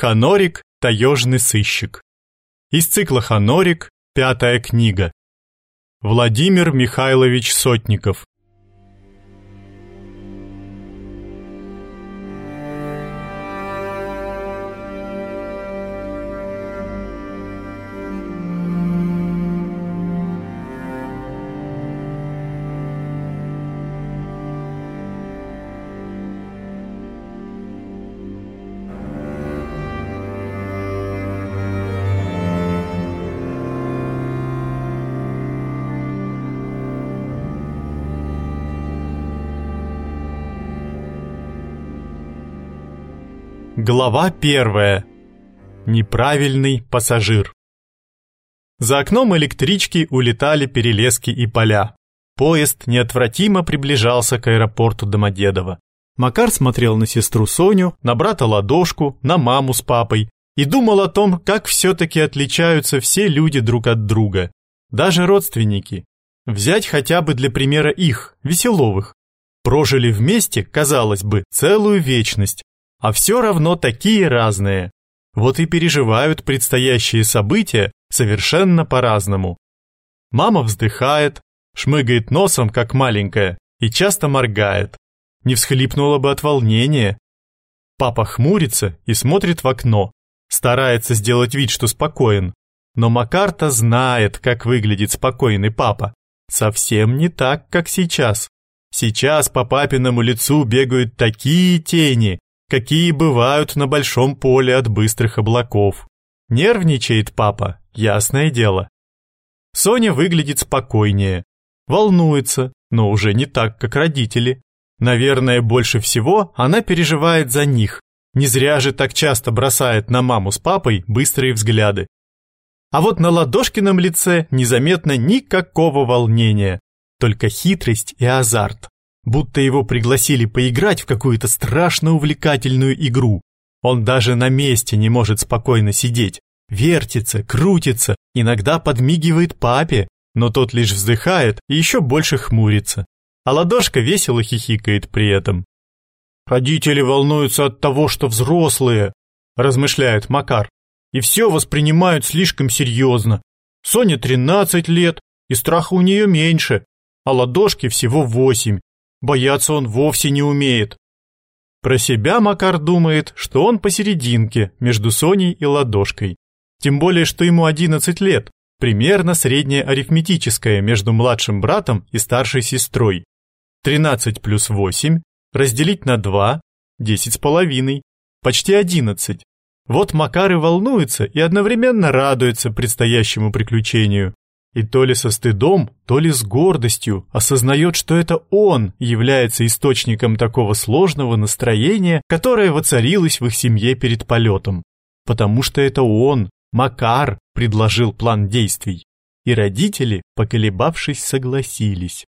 Ханорик – таежный сыщик. Из цикла «Ханорик» пятая книга. Владимир Михайлович Сотников. Глава первая. Неправильный пассажир. За окном электрички улетали перелески и поля. Поезд неотвратимо приближался к аэропорту Домодедово. Макар смотрел на сестру Соню, на брата Ладошку, на маму с папой и думал о том, как все-таки отличаются все люди друг от друга, даже родственники. Взять хотя бы для примера их, Веселовых. Прожили вместе, казалось бы, целую вечность, а все равно такие разные. Вот и переживают предстоящие события совершенно по-разному. Мама вздыхает, шмыгает носом, как маленькая, и часто моргает. Не всхлипнула бы от волнения. Папа хмурится и смотрит в окно, старается сделать вид, что спокоен. Но Макарта знает, как выглядит спокойный папа. Совсем не так, как сейчас. Сейчас по папиному лицу бегают такие тени, какие бывают на большом поле от быстрых облаков. Нервничает папа, ясное дело. Соня выглядит спокойнее, волнуется, но уже не так, как родители. Наверное, больше всего она переживает за них. Не зря же так часто бросает на маму с папой быстрые взгляды. А вот на Ладошкином лице незаметно никакого волнения, только хитрость и азарт будто его пригласили поиграть в какую-то страшно увлекательную игру. Он даже на месте не может спокойно сидеть, вертится, крутится, иногда подмигивает папе, но тот лишь вздыхает и еще больше хмурится. А ладошка весело хихикает при этом. Родители волнуются от того, что взрослые, размышляет Макар, и все воспринимают слишком серьезно. Соне 13 лет, и страха у нее меньше, а ладошки всего 8, Бояться он вовсе не умеет. Про себя Макар думает, что он посерединке между Соней и Ладошкой. Тем более, что ему 11 лет, примерно среднее арифметическое между младшим братом и старшей сестрой. 13 плюс 8 разделить на 2 – 10 с половиной, почти 11. Вот Макар и волнуется и одновременно радуется предстоящему приключению. И то ли со стыдом, то ли с гордостью осознает, что это он является источником такого сложного настроения, которое воцарилось в их семье перед полетом. Потому что это он, Макар, предложил план действий. И родители, поколебавшись, согласились.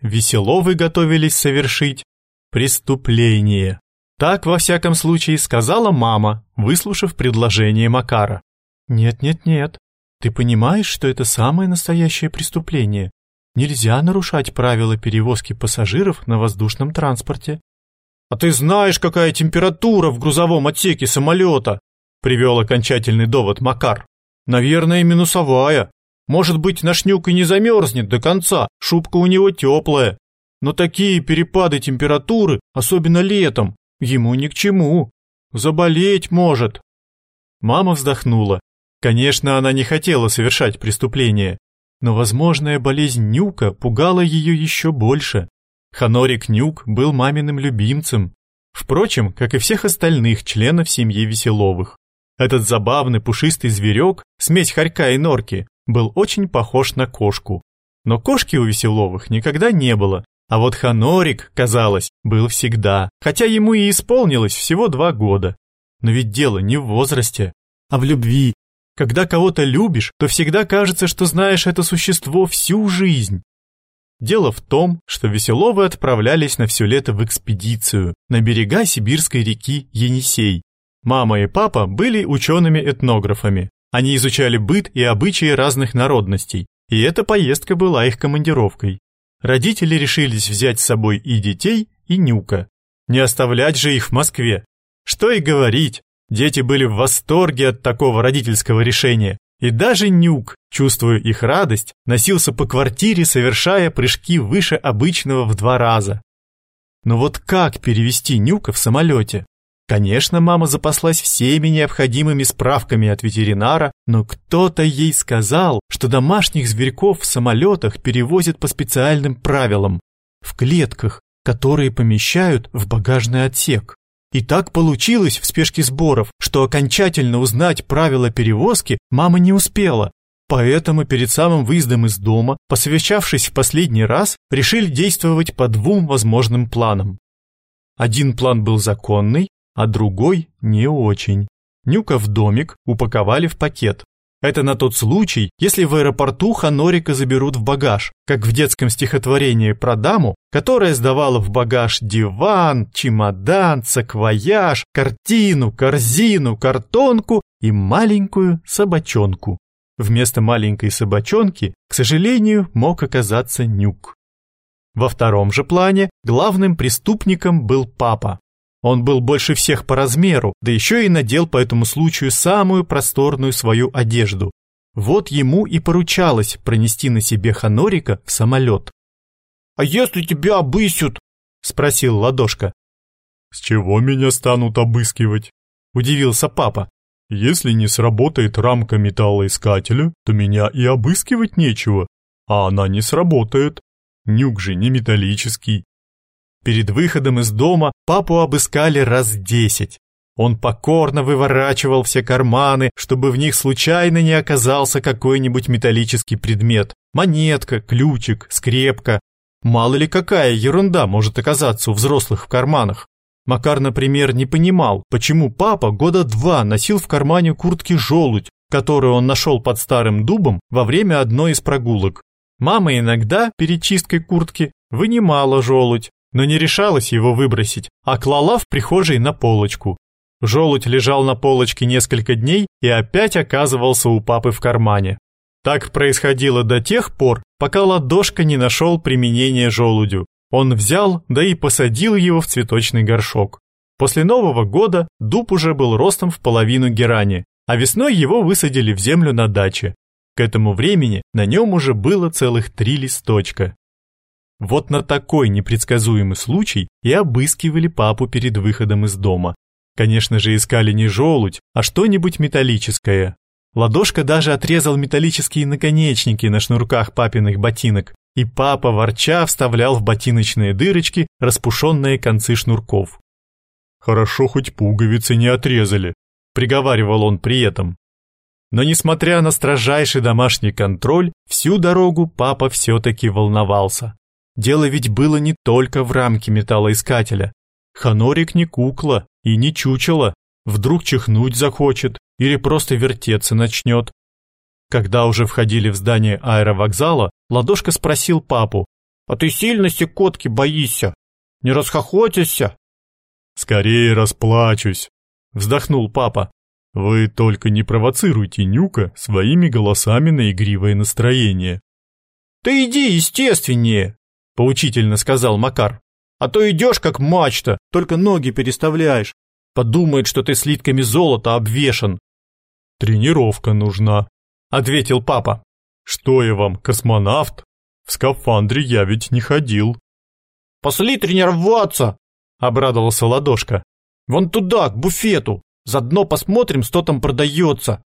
Веселовы готовились совершить преступление. Так, во всяком случае, сказала мама, выслушав предложение Макара. «Нет-нет-нет, ты понимаешь, что это самое настоящее преступление? Нельзя нарушать правила перевозки пассажиров на воздушном транспорте. А ты знаешь, какая температура в грузовом отсеке самолета? Привел окончательный довод Макар. Наверное, минусовая. Может быть, наш нюк и не замерзнет до конца, шубка у него теплая. Но такие перепады температуры, особенно летом, ему ни к чему. Заболеть может. Мама вздохнула. Конечно, она не хотела совершать преступление, но возможная болезнь Нюка пугала ее еще больше. Ханорик Нюк был маминым любимцем, впрочем, как и всех остальных членов семьи Веселовых. Этот забавный пушистый зверек, смесь хорька и норки, был очень похож на кошку. Но кошки у Веселовых никогда не было, а вот Ханорик, казалось, был всегда, хотя ему и исполнилось всего два года. Но ведь дело не в возрасте, а в любви когда кого-то любишь, то всегда кажется, что знаешь это существо всю жизнь. Дело в том, что Веселовы отправлялись на все лето в экспедицию на берега сибирской реки Енисей. Мама и папа были учеными-этнографами. Они изучали быт и обычаи разных народностей, и эта поездка была их командировкой. Родители решились взять с собой и детей, и Нюка. Не оставлять же их в Москве. Что и говорить, Дети были в восторге от такого родительского решения, и даже Нюк, чувствуя их радость, носился по квартире, совершая прыжки выше обычного в два раза. Но вот как перевести Нюка в самолете? Конечно, мама запаслась всеми необходимыми справками от ветеринара, но кто-то ей сказал, что домашних зверьков в самолетах перевозят по специальным правилам, в клетках, которые помещают в багажный отсек. И так получилось в спешке сборов, что окончательно узнать правила перевозки мама не успела. Поэтому перед самым выездом из дома, посовещавшись в последний раз, решили действовать по двум возможным планам. Один план был законный, а другой не очень. Нюка в домик упаковали в пакет. Это на тот случай, если в аэропорту Ханорика заберут в багаж, как в детском стихотворении про даму, которая сдавала в багаж диван, чемодан, саквояж, картину, корзину, картонку и маленькую собачонку. Вместо маленькой собачонки, к сожалению, мог оказаться Нюк. Во втором же плане главным преступником был папа. Он был больше всех по размеру, да еще и надел по этому случаю самую просторную свою одежду. Вот ему и поручалось пронести на себе Ханорика в самолет. «А если тебя обыщут?» – спросил Ладошка. «С чего меня станут обыскивать?» – удивился папа. «Если не сработает рамка металлоискателя, то меня и обыскивать нечего, а она не сработает. Нюк же не металлический, Перед выходом из дома папу обыскали раз десять. Он покорно выворачивал все карманы, чтобы в них случайно не оказался какой-нибудь металлический предмет. Монетка, ключик, скрепка. Мало ли какая ерунда может оказаться у взрослых в карманах. Макар, например, не понимал, почему папа года два носил в кармане куртки желудь, которую он нашел под старым дубом во время одной из прогулок. Мама иногда перед чисткой куртки вынимала желудь, но не решалась его выбросить, а клала в прихожей на полочку. Желудь лежал на полочке несколько дней и опять оказывался у папы в кармане. Так происходило до тех пор, пока ладошка не нашел применения желудю. Он взял, да и посадил его в цветочный горшок. После Нового года дуб уже был ростом в половину герани, а весной его высадили в землю на даче. К этому времени на нем уже было целых три листочка. Вот на такой непредсказуемый случай и обыскивали папу перед выходом из дома. Конечно же, искали не желудь, а что-нибудь металлическое. Ладошка даже отрезал металлические наконечники на шнурках папиных ботинок, и папа, ворча, вставлял в ботиночные дырочки распушенные концы шнурков. «Хорошо, хоть пуговицы не отрезали», — приговаривал он при этом. Но несмотря на строжайший домашний контроль, всю дорогу папа все-таки волновался. Дело ведь было не только в рамке металлоискателя. Ханорик не кукла и не чучело. Вдруг чихнуть захочет или просто вертеться начнет. Когда уже входили в здание аэровокзала, Ладошка спросил папу, «А ты сильно секотки боишься? Не расхохотишься?» «Скорее расплачусь», — вздохнул папа. «Вы только не провоцируйте Нюка своими голосами на игривое настроение». «Ты иди естественнее», поучительно сказал Макар. А то идешь как мачта, только ноги переставляешь. Подумает, что ты слитками золота обвешан. Тренировка нужна, ответил папа. Что я вам, космонавт? В скафандре я ведь не ходил. Пошли тренироваться, обрадовался Ладошка. Вон туда, к буфету. Заодно посмотрим, что там продается.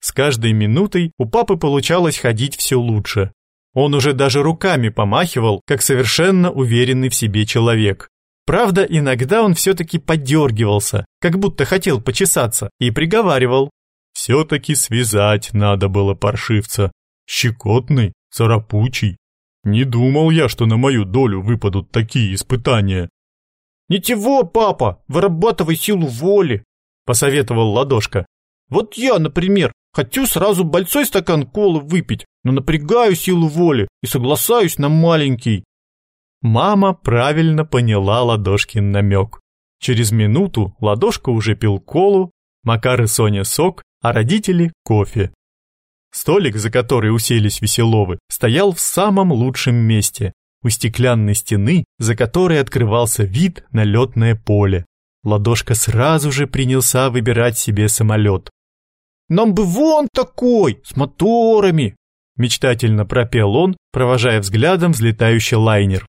С каждой минутой у папы получалось ходить все лучше. Он уже даже руками помахивал, как совершенно уверенный в себе человек. Правда, иногда он все-таки подергивался, как будто хотел почесаться, и приговаривал. Все-таки связать надо было паршивца. Щекотный, царапучий. Не думал я, что на мою долю выпадут такие испытания. «Ничего, папа, вырабатывай силу воли», — посоветовал Ладошка. «Вот я, например, хочу сразу большой стакан колы выпить, но напрягаю силу воли и соглашаюсь на маленький. Мама правильно поняла Ладошкин намек. Через минуту Ладошка уже пил колу, Макар и Соня сок, а родители кофе. Столик, за который уселись Веселовы, стоял в самом лучшем месте, у стеклянной стены, за которой открывался вид на летное поле. Ладошка сразу же принялся выбирать себе самолет. «Нам бы вон такой, с моторами!» Мечтательно пропел он, провожая взглядом взлетающий лайнер.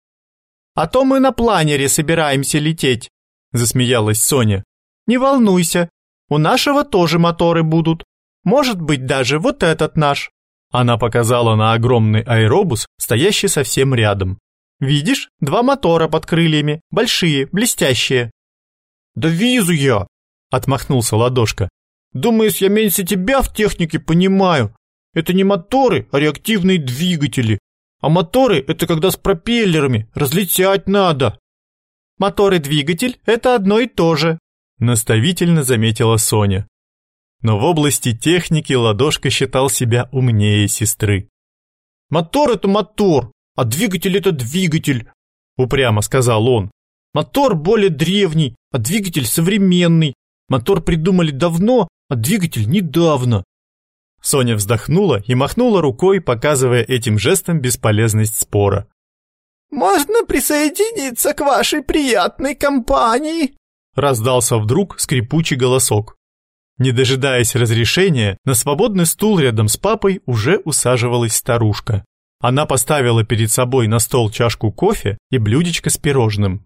«А то мы на планере собираемся лететь», засмеялась Соня. «Не волнуйся, у нашего тоже моторы будут. Может быть, даже вот этот наш». Она показала на огромный аэробус, стоящий совсем рядом. «Видишь, два мотора под крыльями, большие, блестящие». «Да визу я!» — отмахнулся Ладошка. «Думаешь, я меньше тебя в технике понимаю? Это не моторы, а реактивные двигатели. А моторы — это когда с пропеллерами, разлетять надо». «Мотор и двигатель — это одно и то же», — наставительно заметила Соня. Но в области техники Ладошка считал себя умнее сестры. «Мотор — это мотор, а двигатель — это двигатель», — упрямо сказал он. Мотор более древний, а двигатель современный. Мотор придумали давно, а двигатель недавно. Соня вздохнула и махнула рукой, показывая этим жестом бесполезность спора. «Можно присоединиться к вашей приятной компании?» раздался вдруг скрипучий голосок. Не дожидаясь разрешения, на свободный стул рядом с папой уже усаживалась старушка. Она поставила перед собой на стол чашку кофе и блюдечко с пирожным.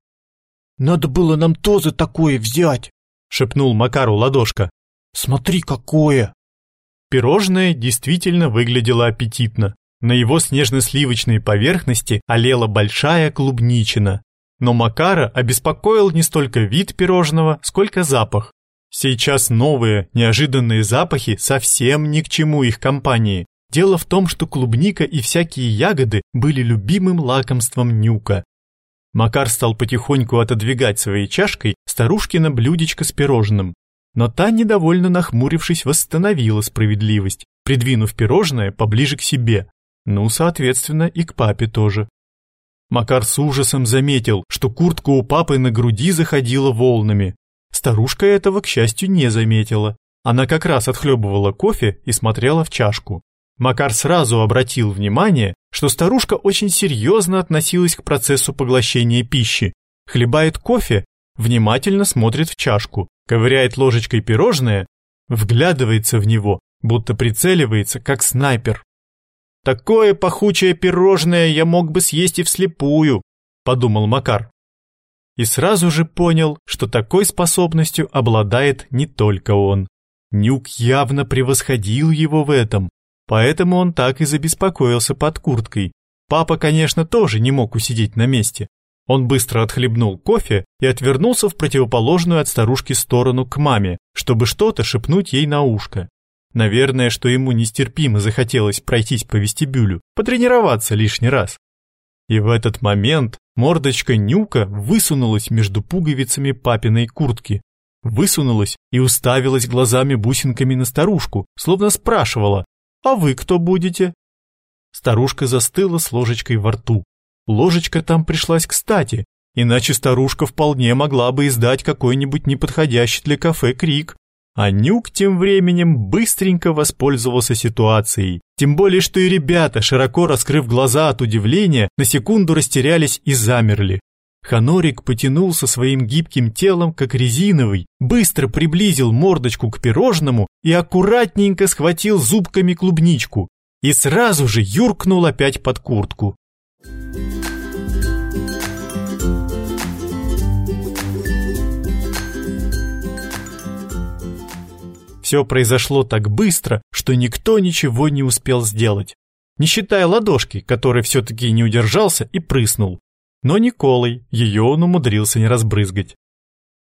«Надо было нам тоже такое взять», — шепнул Макару ладошка. «Смотри, какое!» Пирожное действительно выглядело аппетитно. На его снежно-сливочной поверхности олела большая клубничина. Но Макара обеспокоил не столько вид пирожного, сколько запах. Сейчас новые, неожиданные запахи совсем ни к чему их компании. Дело в том, что клубника и всякие ягоды были любимым лакомством Нюка. Макар стал потихоньку отодвигать своей чашкой старушкино блюдечко с пирожным. Но та, недовольно нахмурившись, восстановила справедливость, придвинув пирожное поближе к себе. Ну, соответственно, и к папе тоже. Макар с ужасом заметил, что куртка у папы на груди заходила волнами. Старушка этого, к счастью, не заметила. Она как раз отхлебывала кофе и смотрела в чашку. Макар сразу обратил внимание, что старушка очень серьезно относилась к процессу поглощения пищи. Хлебает кофе, внимательно смотрит в чашку, ковыряет ложечкой пирожное, вглядывается в него, будто прицеливается, как снайпер. «Такое пахучее пирожное я мог бы съесть и вслепую», — подумал Макар. И сразу же понял, что такой способностью обладает не только он. Нюк явно превосходил его в этом, Поэтому он так и забеспокоился под курткой. Папа, конечно, тоже не мог усидеть на месте. Он быстро отхлебнул кофе и отвернулся в противоположную от старушки сторону к маме, чтобы что-то шепнуть ей на ушко. Наверное, что ему нестерпимо захотелось пройтись по вестибюлю, потренироваться лишний раз. И в этот момент мордочка Нюка высунулась между пуговицами папиной куртки. Высунулась и уставилась глазами-бусинками на старушку, словно спрашивала, а вы кто будете? Старушка застыла с ложечкой во рту. Ложечка там пришлась кстати, иначе старушка вполне могла бы издать какой-нибудь неподходящий для кафе крик. А Нюк тем временем быстренько воспользовался ситуацией. Тем более, что и ребята, широко раскрыв глаза от удивления, на секунду растерялись и замерли. Ханорик потянулся своим гибким телом, как резиновый, быстро приблизил мордочку к пирожному и аккуратненько схватил зубками клубничку и сразу же юркнул опять под куртку. Все произошло так быстро, что никто ничего не успел сделать. Не считая ладошки, который все-таки не удержался и прыснул но Николой ее он умудрился не разбрызгать.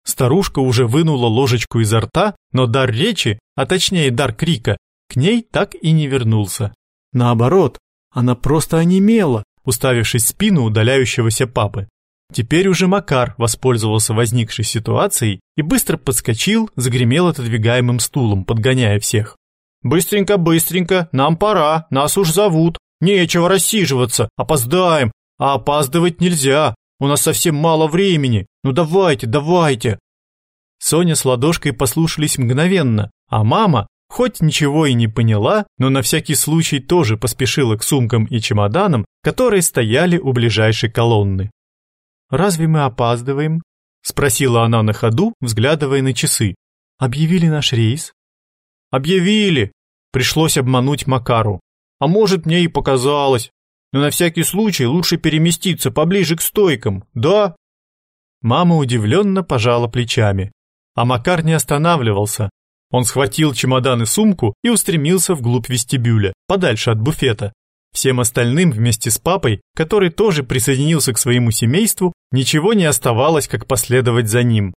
Старушка уже вынула ложечку изо рта, но дар речи, а точнее дар крика, к ней так и не вернулся. Наоборот, она просто онемела, уставившись в спину удаляющегося папы. Теперь уже Макар воспользовался возникшей ситуацией и быстро подскочил, загремел отодвигаемым стулом, подгоняя всех. «Быстренько, быстренько, нам пора, нас уж зовут. Нечего рассиживаться, опоздаем, а опаздывать нельзя, у нас совсем мало времени. Ну давайте, давайте. Соня с ладошкой послушались мгновенно, а мама, хоть ничего и не поняла, но на всякий случай тоже поспешила к сумкам и чемоданам, которые стояли у ближайшей колонны. «Разве мы опаздываем?» спросила она на ходу, взглядывая на часы. Объявили наш рейс? Объявили. Пришлось обмануть Макару. А может, мне и показалось. Но на всякий случай лучше переместиться поближе к стойкам, да? Мама удивленно пожала плечами. А Макар не останавливался. Он схватил чемодан и сумку и устремился вглубь вестибюля, подальше от буфета. Всем остальным вместе с папой, который тоже присоединился к своему семейству, ничего не оставалось, как последовать за ним.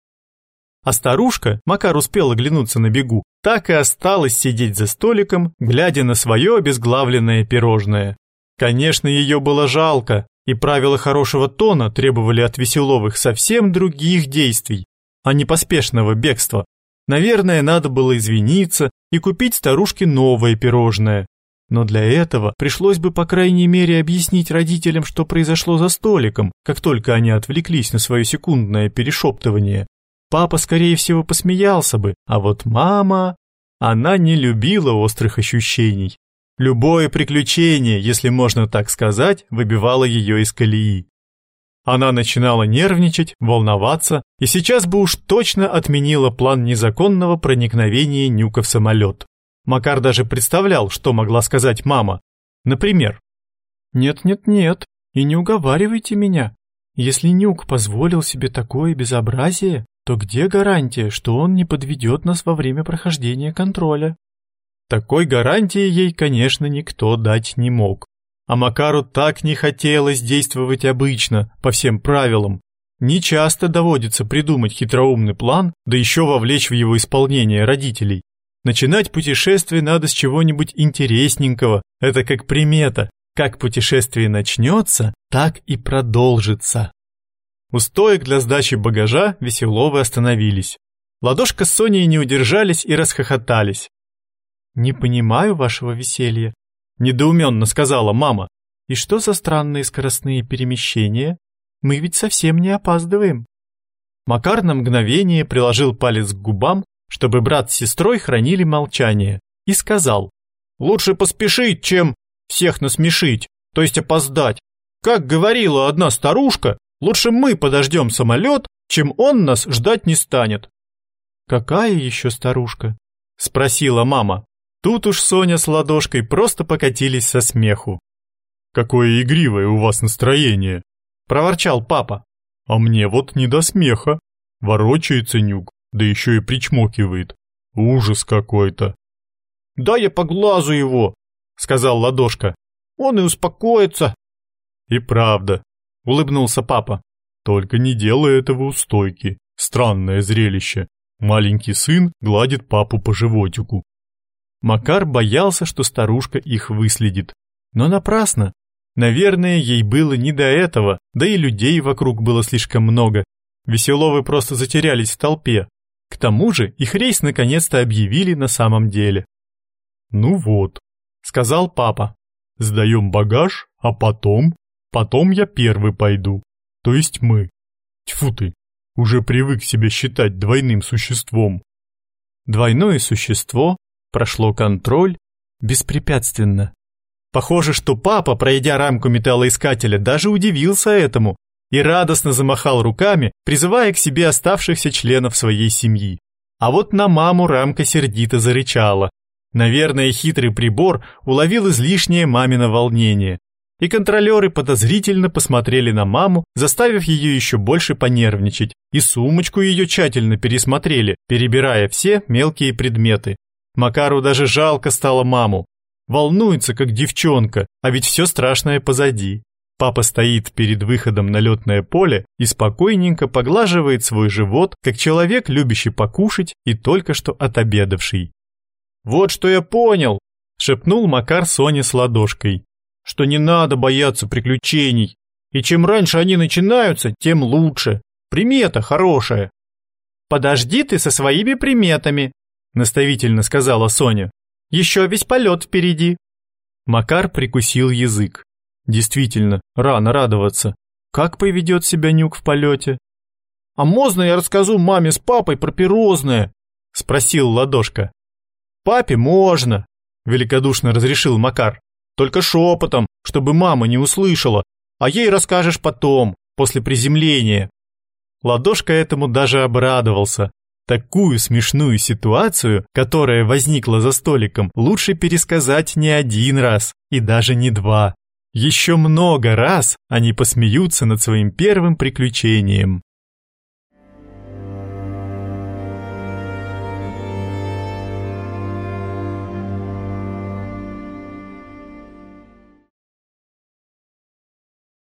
А старушка, Макар успел оглянуться на бегу, так и осталась сидеть за столиком, глядя на свое обезглавленное пирожное. Конечно, ее было жалко, и правила хорошего тона требовали от Веселовых совсем других действий, а не поспешного бегства. Наверное, надо было извиниться и купить старушке новое пирожное. Но для этого пришлось бы, по крайней мере, объяснить родителям, что произошло за столиком, как только они отвлеклись на свое секундное перешептывание. Папа, скорее всего, посмеялся бы, а вот мама... Она не любила острых ощущений. Любое приключение, если можно так сказать, выбивало ее из колеи. Она начинала нервничать, волноваться, и сейчас бы уж точно отменила план незаконного проникновения Нюка в самолет. Макар даже представлял, что могла сказать мама. Например, «Нет-нет-нет, и не уговаривайте меня. Если Нюк позволил себе такое безобразие, то где гарантия, что он не подведет нас во время прохождения контроля? Такой гарантии ей, конечно, никто дать не мог. А Макару так не хотелось действовать обычно, по всем правилам. Не часто доводится придумать хитроумный план, да еще вовлечь в его исполнение родителей. Начинать путешествие надо с чего-нибудь интересненького, это как примета. Как путешествие начнется, так и продолжится. У стоек для сдачи багажа Веселовы остановились. Ладошка с Соней не удержались и расхохотались. «Не понимаю вашего веселья», — недоуменно сказала мама. «И что за странные скоростные перемещения? Мы ведь совсем не опаздываем». Макар на мгновение приложил палец к губам, чтобы брат с сестрой хранили молчание, и сказал, «Лучше поспешить, чем всех насмешить, то есть опоздать. Как говорила одна старушка, Лучше мы подождем самолет, чем он нас ждать не станет. Какая еще старушка? Спросила мама. Тут уж Соня с ладошкой просто покатились со смеху. Какое игривое у вас настроение, проворчал папа. А мне вот не до смеха. Ворочается нюк, да еще и причмокивает. Ужас какой-то. Да я по глазу его, сказал ладошка. Он и успокоится. И правда, улыбнулся папа. Только не делай этого у стойки. Странное зрелище. Маленький сын гладит папу по животику. Макар боялся, что старушка их выследит. Но напрасно. Наверное, ей было не до этого, да и людей вокруг было слишком много. Веселовы просто затерялись в толпе. К тому же их рейс наконец-то объявили на самом деле. «Ну вот», — сказал папа, — «сдаем багаж, а потом Потом я первый пойду, то есть мы. Тьфу ты, уже привык себя считать двойным существом. Двойное существо прошло контроль беспрепятственно. Похоже, что папа, пройдя рамку металлоискателя, даже удивился этому и радостно замахал руками, призывая к себе оставшихся членов своей семьи. А вот на маму рамка сердито зарычала. Наверное, хитрый прибор уловил излишнее мамино волнение и контролеры подозрительно посмотрели на маму, заставив ее еще больше понервничать, и сумочку ее тщательно пересмотрели, перебирая все мелкие предметы. Макару даже жалко стало маму. Волнуется, как девчонка, а ведь все страшное позади. Папа стоит перед выходом на летное поле и спокойненько поглаживает свой живот, как человек, любящий покушать и только что отобедавший. «Вот что я понял!» — шепнул Макар Соне с ладошкой что не надо бояться приключений, и чем раньше они начинаются, тем лучше. Примета хорошая. Подожди ты со своими приметами, наставительно сказала Соня. Еще весь полет впереди. Макар прикусил язык. Действительно, рано радоваться. Как поведет себя Нюк в полете? А можно я расскажу маме с папой про пирозное? Спросил Ладошка. Папе можно, великодушно разрешил Макар. Только шепотом, чтобы мама не услышала, а ей расскажешь потом, после приземления. Ладошка этому даже обрадовался. Такую смешную ситуацию, которая возникла за столиком, лучше пересказать не один раз и даже не два. Еще много раз они посмеются над своим первым приключением.